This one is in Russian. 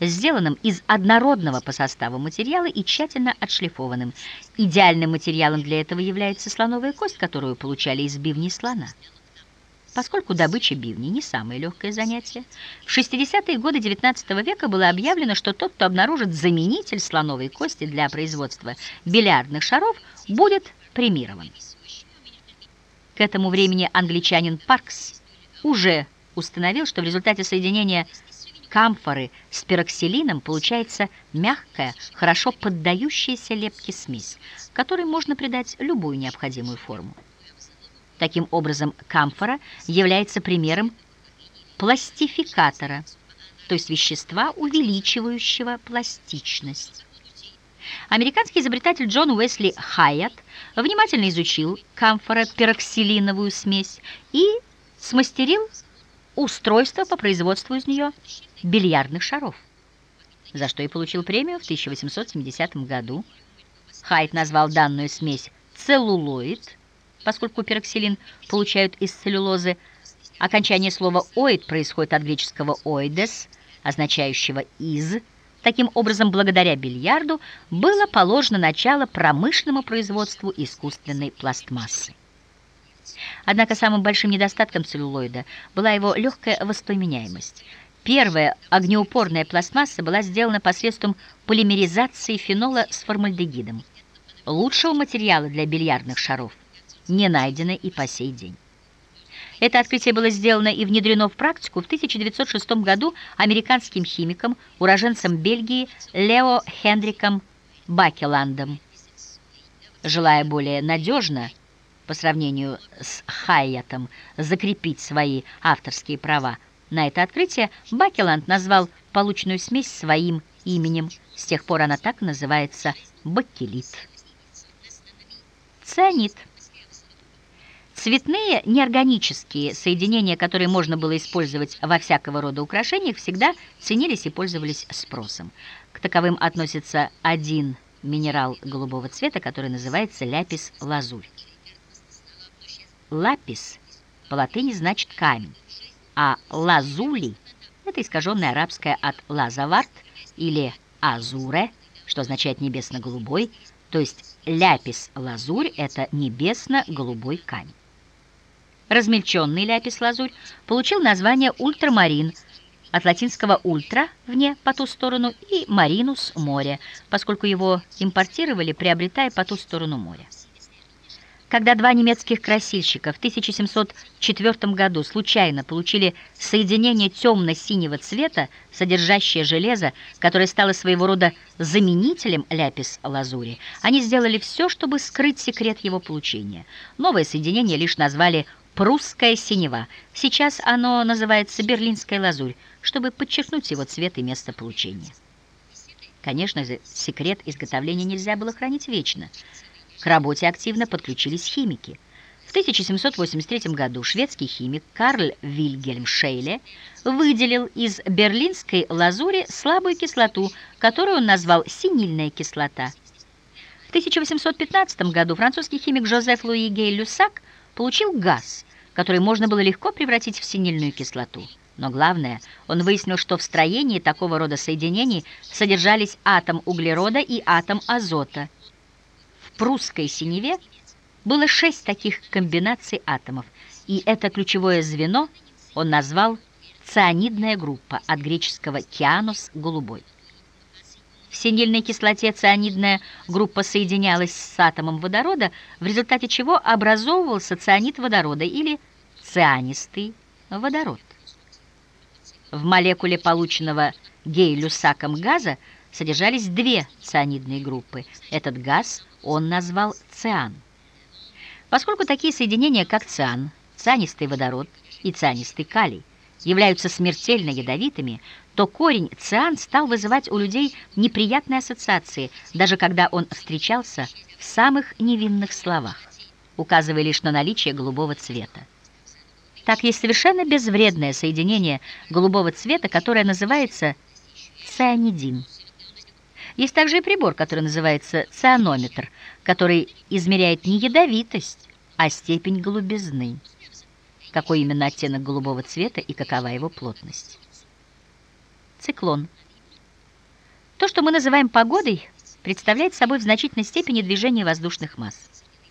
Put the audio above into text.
сделанным из однородного по составу материала и тщательно отшлифованным. Идеальным материалом для этого является слоновая кость, которую получали из бивней слона. Поскольку добыча бивней не самое легкое занятие, в 60-е годы XIX века было объявлено, что тот, кто обнаружит заменитель слоновой кости для производства бильярдных шаров, будет премирован. К этому времени англичанин Паркс уже установил, что в результате соединения камфоры с пероксилином получается мягкая, хорошо поддающаяся лепке смесь, которой можно придать любую необходимую форму. Таким образом, камфора является примером пластификатора, то есть вещества, увеличивающего пластичность. Американский изобретатель Джон Уэсли Хайят внимательно изучил камфоропероксилиновую смесь и смастерил устройство по производству из нее бильярдных шаров, за что и получил премию в 1870 году. Хайт назвал данную смесь целлулоид, поскольку пероксилин получают из целлюлозы. Окончание слова «оид» происходит от греческого «оидес», означающего «из». Таким образом, благодаря бильярду было положено начало промышленному производству искусственной пластмассы. Однако самым большим недостатком целлулоида была его легкая воспламеняемость. Первая огнеупорная пластмасса была сделана посредством полимеризации фенола с формальдегидом. Лучшего материала для бильярдных шаров не найдено и по сей день. Это открытие было сделано и внедрено в практику в 1906 году американским химиком, уроженцем Бельгии Лео Хендриком Бакеландом. Желая более надежно по сравнению с Хайятом закрепить свои авторские права на это открытие, Бакеланд назвал полученную смесь своим именем. С тех пор она так называется бакелит. Цианид. Цветные неорганические соединения, которые можно было использовать во всякого рода украшениях, всегда ценились и пользовались спросом. К таковым относится один минерал голубого цвета, который называется ляпис-лазурь. Лапис по латыни значит камень, а лазули – это искаженное арабское от лазаварт или азуре, что означает небесно-голубой, то есть ляпис-лазурь – это небесно-голубой камень. Размельченный ляпис-лазурь получил название ультрамарин от латинского «ультра» – вне, по ту сторону, и «маринус» – море, поскольку его импортировали, приобретая по ту сторону моря. Когда два немецких красильщика в 1704 году случайно получили соединение темно-синего цвета, содержащее железо, которое стало своего рода заменителем ляпис-лазури, они сделали все, чтобы скрыть секрет его получения. Новое соединение лишь назвали «прусская синева». Сейчас оно называется «берлинская лазурь», чтобы подчеркнуть его цвет и место получения. Конечно, секрет изготовления нельзя было хранить вечно – к работе активно подключились химики. В 1783 году шведский химик Карл Вильгельм Шейле выделил из берлинской лазури слабую кислоту, которую он назвал синильная кислота. В 1815 году французский химик Жозеф Луи Гей Люсак получил газ, который можно было легко превратить в синильную кислоту. Но главное, он выяснил, что в строении такого рода соединений содержались атом углерода и атом азота – прусской синеве было шесть таких комбинаций атомов, и это ключевое звено он назвал цианидная группа, от греческого «кианус» — «голубой». В синильной кислоте цианидная группа соединялась с атомом водорода, в результате чего образовывался цианид водорода или цианистый водород. В молекуле полученного гей-люсаком газа содержались две цианидные группы. Этот газ он назвал циан. Поскольку такие соединения, как циан, цианистый водород и цианистый калий, являются смертельно ядовитыми, то корень циан стал вызывать у людей неприятные ассоциации, даже когда он встречался в самых невинных словах, указывая лишь на наличие голубого цвета. Так есть совершенно безвредное соединение голубого цвета, которое называется цианидин. Есть также и прибор, который называется цианометр, который измеряет не ядовитость, а степень голубизны. Какой именно оттенок голубого цвета и какова его плотность. Циклон. То, что мы называем погодой, представляет собой в значительной степени движение воздушных масс.